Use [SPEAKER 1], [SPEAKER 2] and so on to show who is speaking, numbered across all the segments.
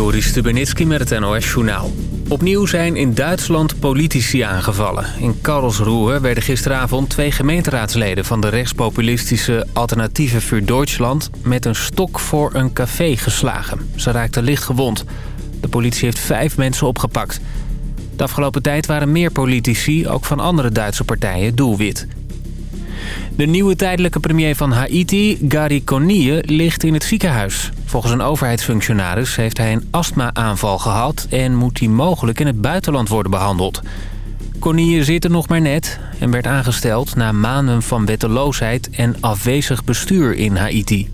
[SPEAKER 1] Joris Stubenitski met het NOS-journaal. Opnieuw zijn in Duitsland politici aangevallen. In Karlsruhe werden gisteravond twee gemeenteraadsleden... van de rechtspopulistische Alternatieve voor Duitsland... met een stok voor een café geslagen. Ze raakten licht gewond. De politie heeft vijf mensen opgepakt. De afgelopen tijd waren meer politici, ook van andere Duitse partijen, doelwit. De nieuwe tijdelijke premier van Haiti, Gary Conille, ligt in het ziekenhuis. Volgens een overheidsfunctionaris heeft hij een astma-aanval gehad... en moet hij mogelijk in het buitenland worden behandeld. Conille zit er nog maar net en werd aangesteld... na maanden van wetteloosheid en afwezig bestuur in Haiti.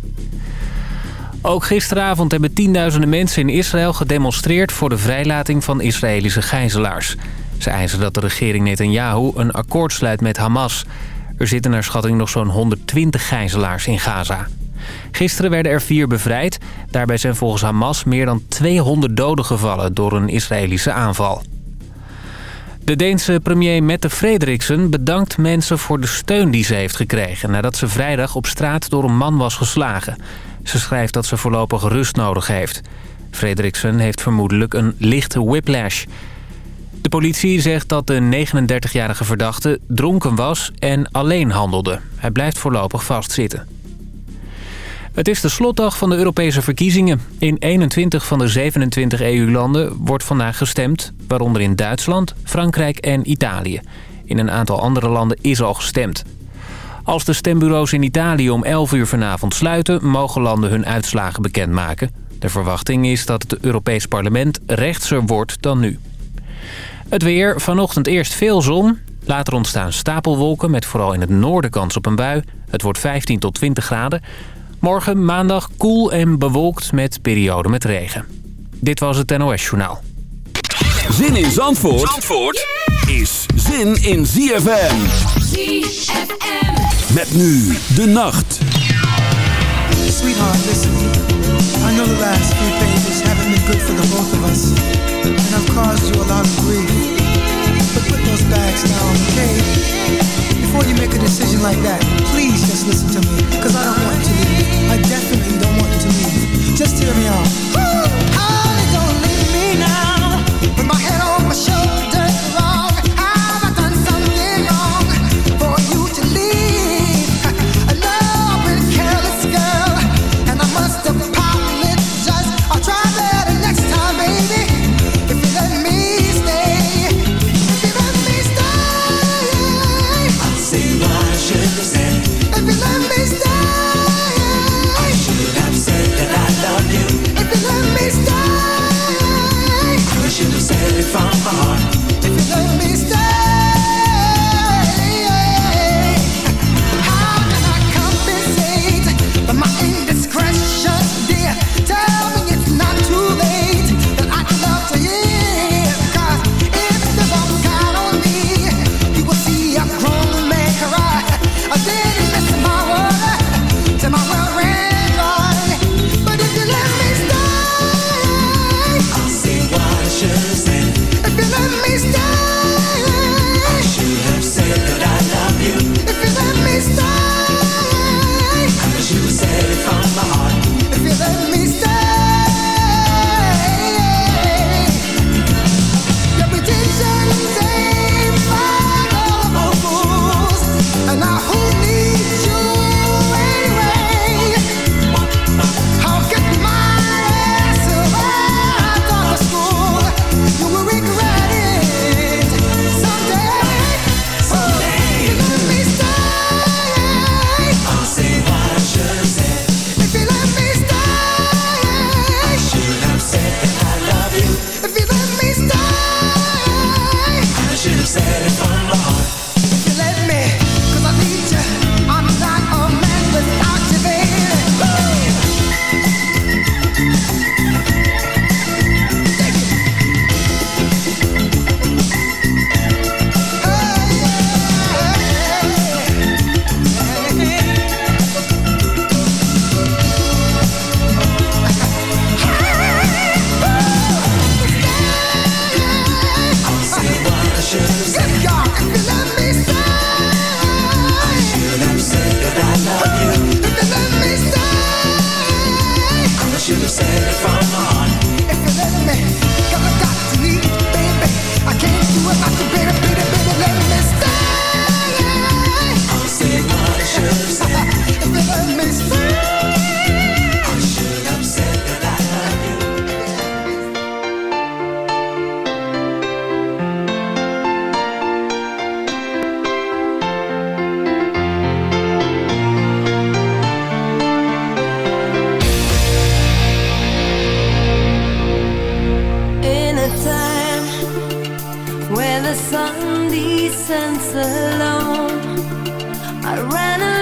[SPEAKER 1] Ook gisteravond hebben tienduizenden mensen in Israël gedemonstreerd... voor de vrijlating van Israëlische gijzelaars. Ze eisen dat de regering Netanyahu een akkoord sluit met Hamas... Er zitten naar schatting nog zo'n 120 gijzelaars in Gaza. Gisteren werden er vier bevrijd. Daarbij zijn volgens Hamas meer dan 200 doden gevallen door een Israëlische aanval. De Deense premier Mette Frederiksen bedankt mensen voor de steun die ze heeft gekregen... nadat ze vrijdag op straat door een man was geslagen. Ze schrijft dat ze voorlopig rust nodig heeft. Frederiksen heeft vermoedelijk een lichte whiplash... De politie zegt dat de 39-jarige verdachte dronken was en alleen handelde. Hij blijft voorlopig vastzitten. Het is de slotdag van de Europese verkiezingen. In 21 van de 27 EU-landen wordt vandaag gestemd... waaronder in Duitsland, Frankrijk en Italië. In een aantal andere landen is al gestemd. Als de stembureaus in Italië om 11 uur vanavond sluiten... mogen landen hun uitslagen bekendmaken. De verwachting is dat het Europees Parlement rechtser wordt dan nu. Het weer, vanochtend eerst veel zon. Later ontstaan stapelwolken met vooral in het noorden kans op een bui. Het wordt 15 tot 20 graden. Morgen maandag koel en bewolkt met perioden met regen. Dit was het NOS Journaal.
[SPEAKER 2] Zin in Zandvoort, Zandvoort is zin in ZFM. ZFM. Met nu de nacht.
[SPEAKER 3] Sweetheart, listen. I know the last few pages haven't been good for the both of us. and I've caused you a lot of grief. Those bags down, okay? Before you make a decision like that, please just listen to me, cause I don't want to leave. I definitely don't want to leave. Just hear me out.
[SPEAKER 4] I ran away.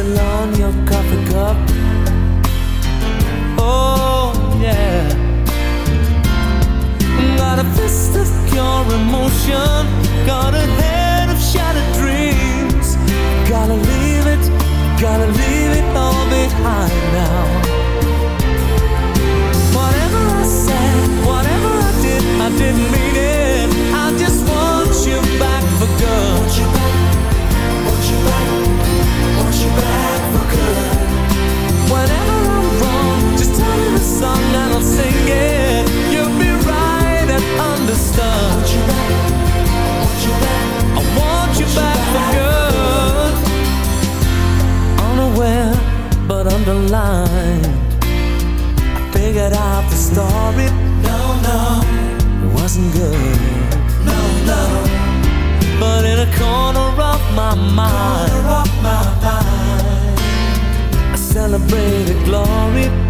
[SPEAKER 4] the song and I'll sing it. You'll be right and understood. I want you back. I want you back. I. Unaware, but underlined. I figured out the story. No, no, it wasn't good. No, no. But in a corner of my mind, I celebrated glory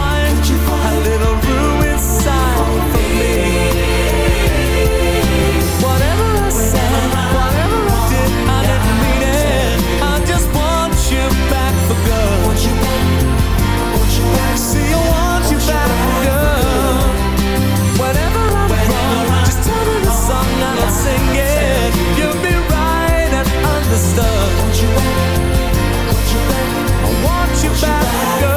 [SPEAKER 4] you back,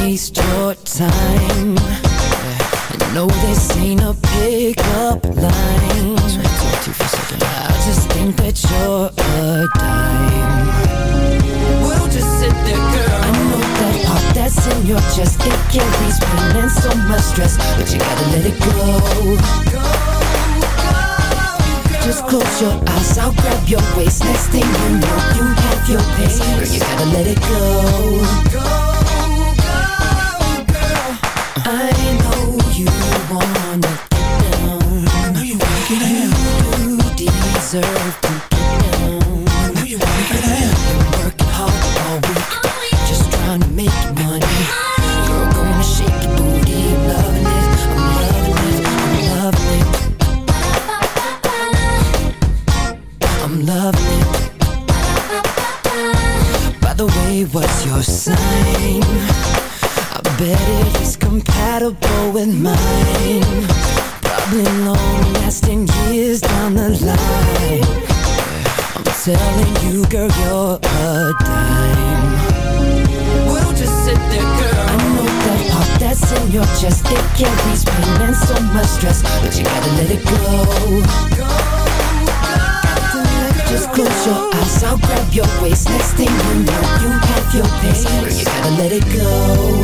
[SPEAKER 4] waste your time. I know this ain't a pickup line. I just think that you're a dime. We'll just sit there, girl. I know that
[SPEAKER 5] heart that's in your chest It carries pain and so much stress But you gotta let it go, go just close your eyes, I'll grab your waist. Next thing you know, you have your pace. Girl, you gotta let it go, go deserve to it go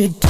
[SPEAKER 5] you
[SPEAKER 6] do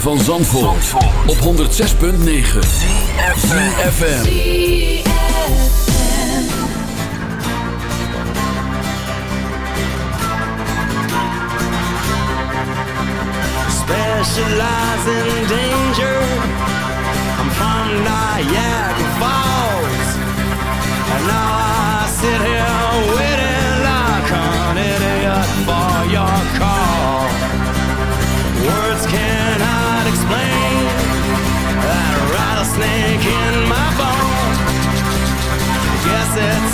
[SPEAKER 2] Van Zandvoort, op 106.9 ZFM
[SPEAKER 7] specialize in danger. I'm from Niagara Falls, and now I sit here rattlesnake in my bones. Guess it's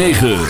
[SPEAKER 8] 9.